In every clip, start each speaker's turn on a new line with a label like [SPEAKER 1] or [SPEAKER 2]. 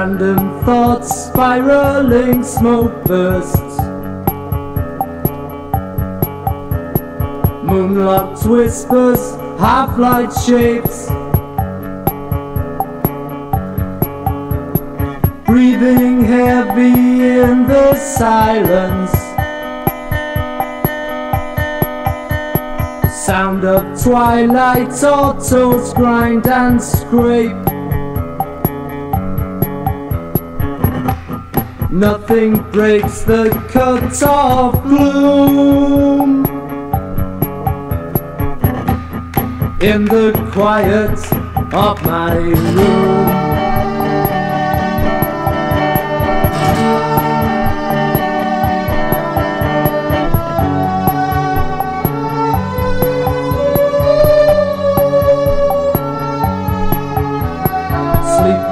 [SPEAKER 1] Random thoughts spiraling smoke bursts. Moonlocked whispers, half light shapes. Breathing heavy in the silence. Sound of twilight, autos grind and scrape. Nothing breaks the cut off gloom. In the quiet of my room.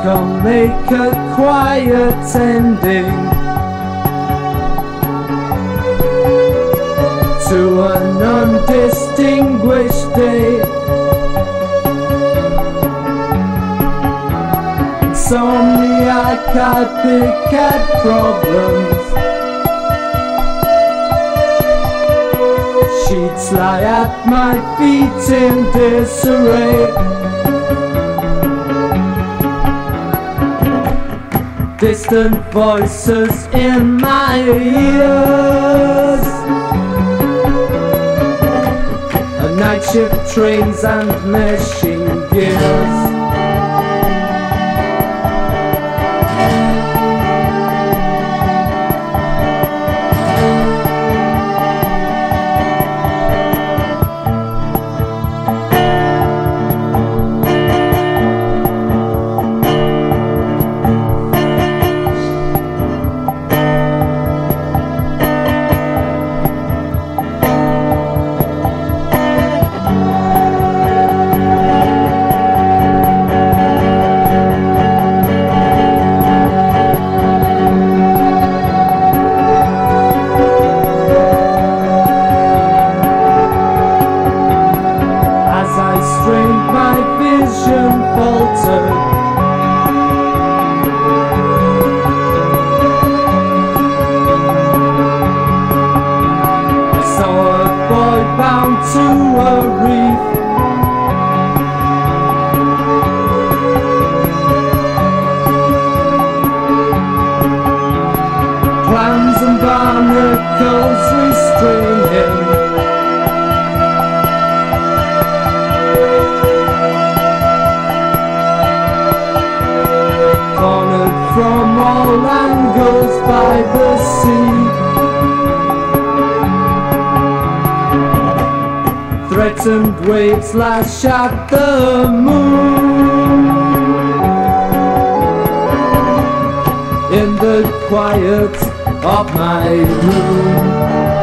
[SPEAKER 1] Come make a quiet ending To an undistinguished day. Insomniac at problems. Sheets lie at my feet in disarray distant voices in my ears. A night shift trains and machine gears. Vision I saw a boy bound to a reef. Clams and barnacles restrain him all angles by the sea. Threatened waves lash at the moon. In the quiet of my room.